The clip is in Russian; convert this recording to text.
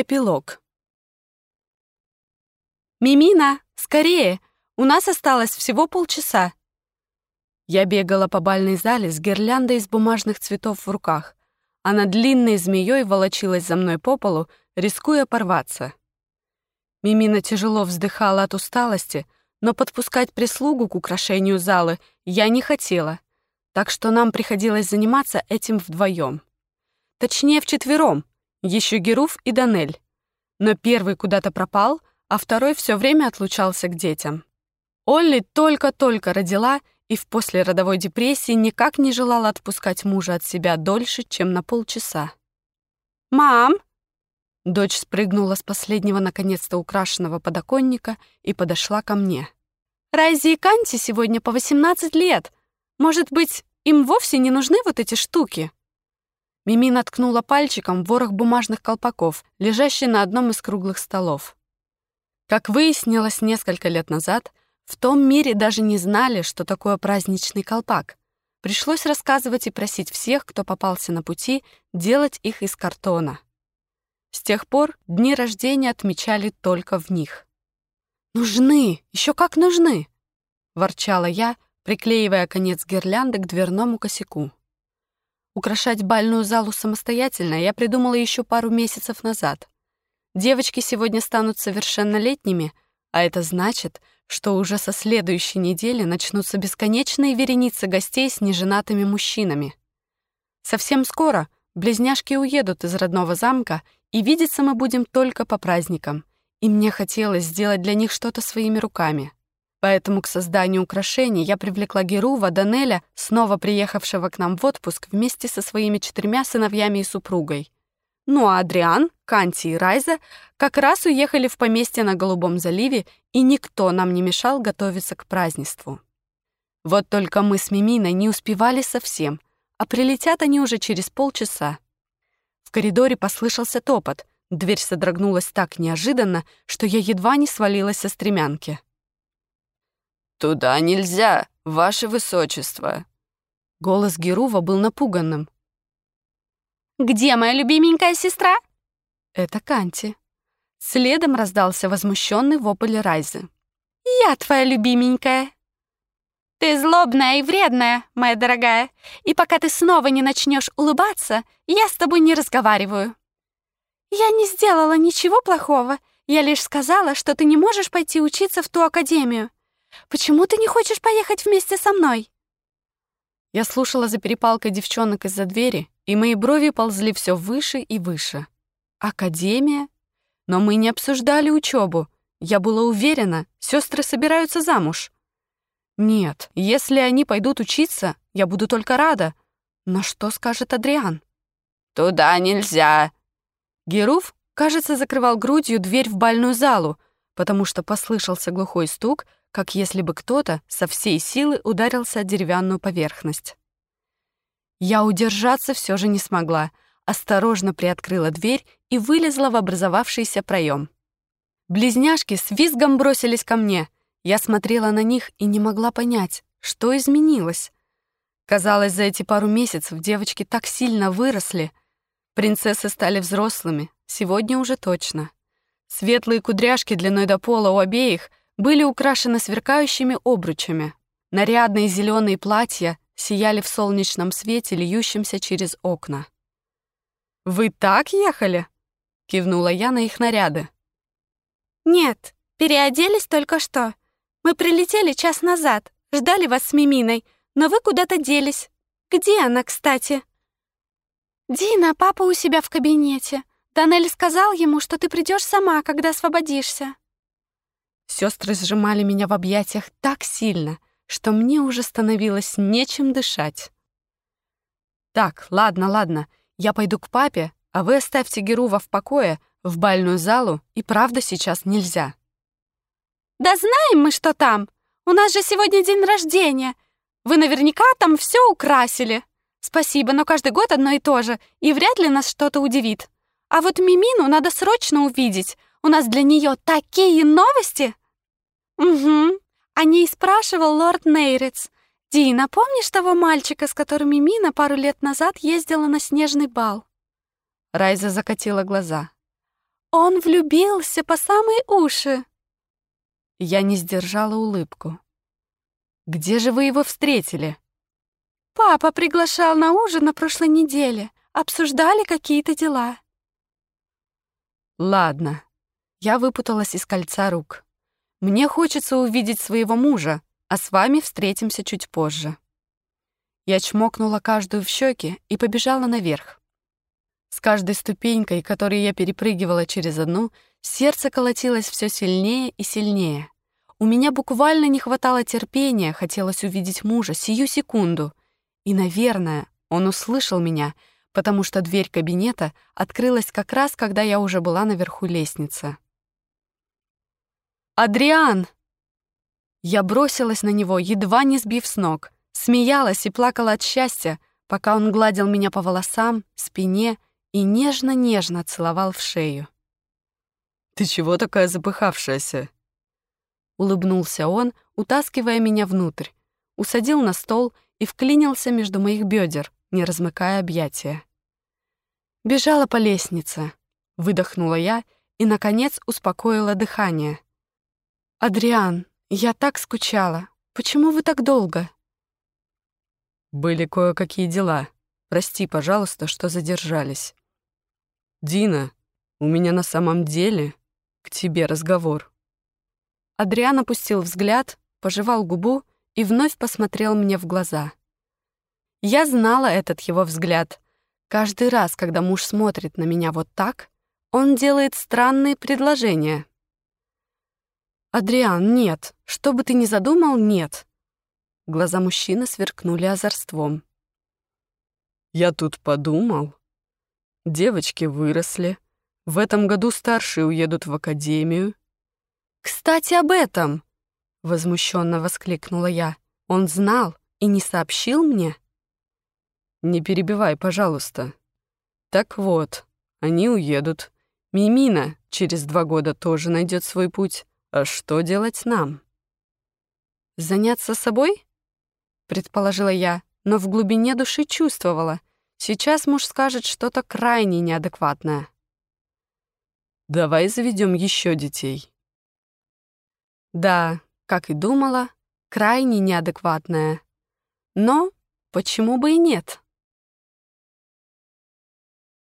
Эпилог. «Мимина, скорее! У нас осталось всего полчаса!» Я бегала по бальной зале с гирляндой из бумажных цветов в руках. Она длинной змеей волочилась за мной по полу, рискуя порваться. Мимина тяжело вздыхала от усталости, но подпускать прислугу к украшению залы я не хотела, так что нам приходилось заниматься этим вдвоем. Точнее, вчетвером, еще Геруф и Данель. Но первый куда-то пропал, а второй все время отлучался к детям. Олли только-только родила и в послеродовой депрессии никак не желала отпускать мужа от себя дольше, чем на полчаса. «Мам!» Дочь спрыгнула с последнего наконец-то украшенного подоконника и подошла ко мне. «Райзи и Канти сегодня по 18 лет. Может быть, им вовсе не нужны вот эти штуки?» Мими наткнула пальчиком ворох бумажных колпаков, лежащий на одном из круглых столов. Как выяснилось несколько лет назад, в том мире даже не знали, что такое праздничный колпак. Пришлось рассказывать и просить всех, кто попался на пути, делать их из картона. С тех пор дни рождения отмечали только в них. «Нужны! Еще как нужны!» — ворчала я, приклеивая конец гирлянды к дверному косяку. Украшать бальную залу самостоятельно я придумала еще пару месяцев назад. Девочки сегодня станут совершеннолетними, а это значит, что уже со следующей недели начнутся бесконечные вереницы гостей с неженатыми мужчинами. Совсем скоро близняшки уедут из родного замка, и видеться мы будем только по праздникам, и мне хотелось сделать для них что-то своими руками. Поэтому к созданию украшений я привлекла Герува Данеля, снова приехавшего к нам в отпуск вместе со своими четырьмя сыновьями и супругой. Ну а Адриан, Канти и Райза как раз уехали в поместье на Голубом заливе, и никто нам не мешал готовиться к празднеству. Вот только мы с Миминой не успевали совсем, а прилетят они уже через полчаса. В коридоре послышался топот, дверь содрогнулась так неожиданно, что я едва не свалилась со стремянки. «Туда нельзя, ваше высочество!» Голос Герува был напуганным. «Где моя любименькая сестра?» Это Канти. Следом раздался возмущенный вопль Райзы. «Я твоя любименькая!» «Ты злобная и вредная, моя дорогая, и пока ты снова не начнешь улыбаться, я с тобой не разговариваю». «Я не сделала ничего плохого, я лишь сказала, что ты не можешь пойти учиться в ту академию. Почему ты не хочешь поехать вместе со мной?» Я слушала за перепалкой девчонок из-за двери, и мои брови ползли все выше и выше. Академия? Но мы не обсуждали учебу. Я была уверена, сестры собираются замуж. Нет, если они пойдут учиться, я буду только рада. Но что скажет Адриан? «Туда нельзя!» Геруф, кажется, закрывал грудью дверь в бальную залу, потому что послышался глухой стук, как если бы кто-то со всей силы ударился о деревянную поверхность. Я удержаться все же не смогла, осторожно приоткрыла дверь и вылезла в образовавшийся проем. Близняшки с визгом бросились ко мне. Я смотрела на них и не могла понять, что изменилось. Казалось, за эти пару месяцев девочки так сильно выросли. Принцессы стали взрослыми, сегодня уже точно. Светлые кудряшки длиной до пола у обеих были украшены сверкающими обручами. Нарядные зеленые платья сияли в солнечном свете, льющемся через окна. «Вы так ехали?» — кивнула я на их наряды. «Нет, переоделись только что. Мы прилетели час назад, ждали вас с Миминой, но вы куда-то делись. Где она, кстати?» «Дина, папа у себя в кабинете. Данель сказал ему, что ты придешь сама, когда освободишься». Сестры сжимали меня в объятиях так сильно, что мне уже становилось нечем дышать. «Так, ладно, ладно, я пойду к папе, а вы оставьте Герува в покое, в бальную залу, и правда сейчас нельзя». «Да знаем мы, что там! У нас же сегодня день рождения! Вы наверняка там все украсили! Спасибо, но каждый год одно и то же, и вряд ли нас что-то удивит. А вот Мимину надо срочно увидеть, у нас для нее такие новости!» «Угу. О ней спрашивал лорд Нейрец. Дина, помнишь того мальчика, с которым Мина пару лет назад ездила на снежный бал?» Райза закатила глаза. Он влюбился по самые уши. Я не сдержала улыбку. «Где же вы его встретили?» «Папа приглашал на ужин на прошлой неделе. Обсуждали какие-то дела». «Ладно». Я выпуталась из кольца рук. «Мне хочется увидеть своего мужа, а с вами встретимся чуть позже». Я чмокнула каждую в щеки и побежала наверх. С каждой ступенькой, которой я перепрыгивала через одну, сердце колотилось все сильнее и сильнее. У меня буквально не хватало терпения, хотелось увидеть мужа сию секунду. И, наверное, он услышал меня, потому что дверь кабинета открылась как раз, когда я уже была наверху лестницы. «Адриан!» Я бросилась на него, едва не сбив с ног, смеялась и плакала от счастья, пока он гладил меня по волосам, спине и нежно-нежно целовал в шею. «Ты чего такая запыхавшаяся?» Улыбнулся он, утаскивая меня внутрь, усадил на стол и вклинился между моих бедер, не размыкая объятия. Бежала по лестнице, выдохнула я и, наконец, успокоила дыхание. «Адриан, я так скучала. Почему вы так долго?» «Были кое-какие дела. Прости, пожалуйста, что задержались». «Дина, у меня на самом деле к тебе разговор». Адриан опустил взгляд, пожевал губу и вновь посмотрел мне в глаза. Я знала этот его взгляд. Каждый раз, когда муж смотрит на меня вот так, он делает странные предложения. «Адриан, нет. Что бы ты ни задумал, нет». Глаза мужчины сверкнули озорством. «Я тут подумал. Девочки выросли. В этом году старшие уедут в академию». «Кстати, об этом!» — возмущенно воскликнула я. «Он знал и не сообщил мне?» «Не перебивай, пожалуйста. Так вот, они уедут. Мимина через два года тоже найдет свой путь. А что делать нам?» «Заняться собой?» — предположила я, но в глубине души чувствовала. Сейчас муж скажет что-то крайне неадекватное. «Давай заведем еще детей». Да, как и думала, крайне неадекватное. Но почему бы и нет?